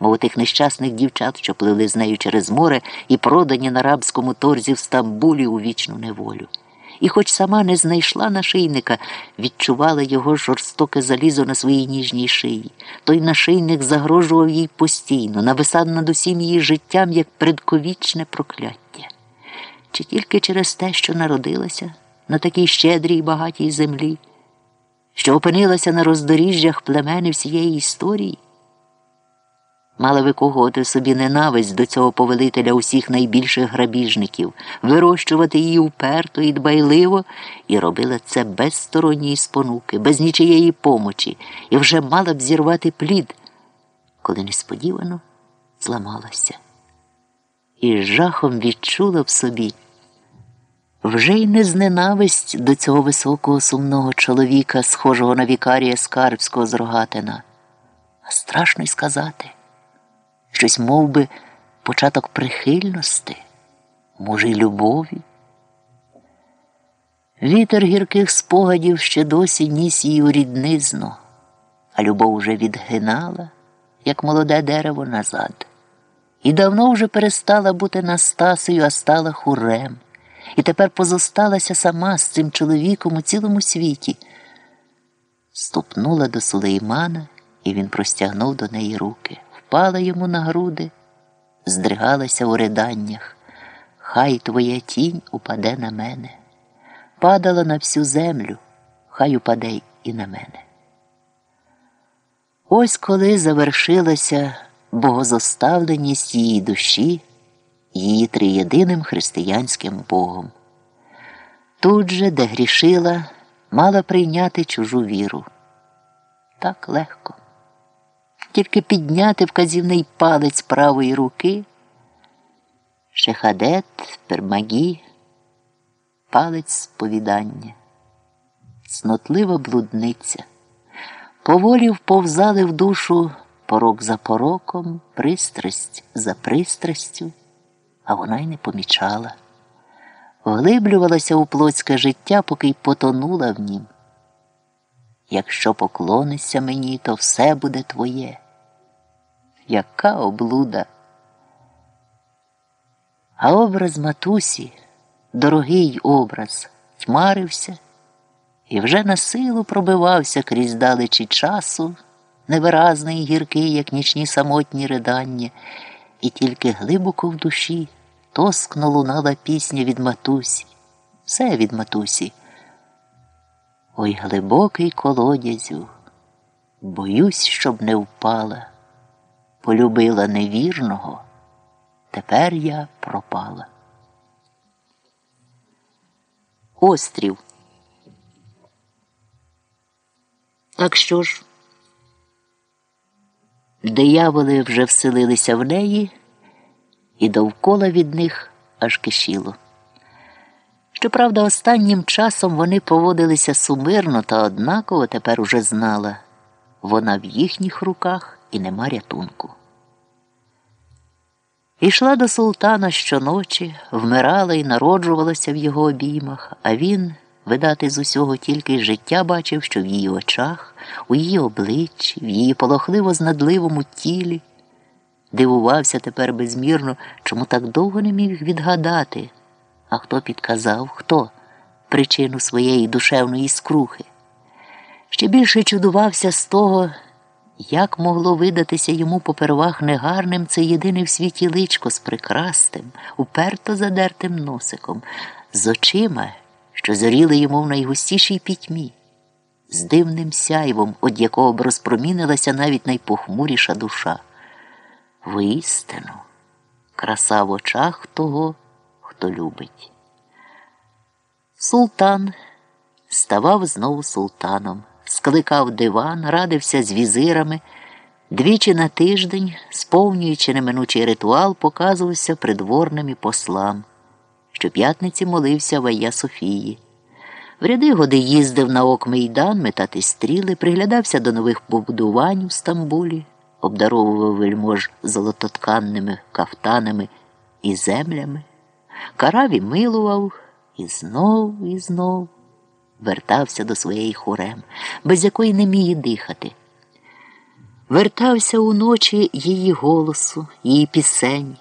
мов тих нещасних дівчат, що пливли з нею через море і продані на рабському торзі в Стамбулі у вічну неволю. І, хоч сама не знайшла нашийника, відчувала його жорстоке залізо на своїй ніжній шиї. Той нашийник загрожував їй постійно, нависав над усім її життям як предковічне прокляття. Чи тільки через те, що народилася на такій щедрій і багатій землі, що опинилася на роздоріжжях племени всієї історії? Мала викогувати собі ненависть до цього повелителя усіх найбільших грабіжників, вирощувати її уперто і дбайливо, і робила це без сторонньої спонуки, без нічиєї помочі, і вже мала б зірвати плід, коли несподівано зламалася. І жахом відчула в собі. Вже й не зненависть до цього високого сумного чоловіка, схожого на вікарія Скарбського з Рогатина, а страшно й сказати щось мов би, початок прихильності, може, й любові. Вітер гірких спогадів ще досі ніс її у ріднизну, а любов уже відгинала, як молоде дерево назад, і давно вже перестала бути Настасею, а стала хурем, і тепер позосталася сама з цим чоловіком у цілому світі. Ступнула до Сулеймана, і він простягнув до неї руки впала йому на груди, здригалася у риданнях. Хай твоя тінь упаде на мене, падала на всю землю, хай упаде і на мене. Ось коли завершилася богозоставленість її душі, її триєдиним християнським Богом. Тут же, де грішила, мала прийняти чужу віру. Так легко тільки підняти вказівний палець правої руки, шехадет, пермагі, палець сповідання, цнотлива блудниця, поволі вповзали в душу порок за пороком, пристрасть за пристрастю, а вона й не помічала. Вглиблювалася у плотське життя, поки й потонула в нім. Якщо поклонишся мені, то все буде твоє. Яка облуда. А образ матусі, дорогий образ, тьмарився і вже на силу пробивався крізь далечі часу, невиразний і гіркий, як нічні самотні ридання, і тільки глибоко в душі тоскно лунала пісня від матусі, все від матусі. Ой глибокий колодязю, боюсь, щоб не впала. Полюбила невірного, тепер я пропала. Острів. Так що ж, дияволи вже вселилися в неї, і довкола від них аж кишіло. Щоправда, останнім часом вони поводилися сумирно та однаково тепер уже знала вона в їхніх руках і нема рятунку. Ішла до султана щоночі, вмирала і народжувалася в його обіймах, а він, видати з усього тільки життя бачив, що в її очах, у її обличчі, в її полохливо знадливому тілі, дивувався тепер безмірно, чому так довго не міг відгадати. А хто підказав, хто причину своєї душевної скрухи? Ще більше чудувався з того, як могло видатися йому попервах негарним це єдине в світі личко з прекрастим, уперто задертим носиком, з очима, що зоріли йому в найгустішій пітьмі, з дивним сяйвом, од якого б розпромінилася навіть найпохмуріша душа. Воістину, краса в очах того хто любить. Султан ставав знову султаном, скликав диван, радився з візирами. Двічі на тиждень, сповнюючи неминучий ритуал, показувався придворним і послам. Щоп'ятниці молився Вая Софії. В ряди годи їздив на ок Мейдан метати стріли, приглядався до нових побудувань у Стамбулі, обдаровував вельмож золототканними кафтанами і землями. Караві милував і знов і знов вертався до своєї хорем, без якої не міє дихати. Вертався уночі її голосу, її пісень.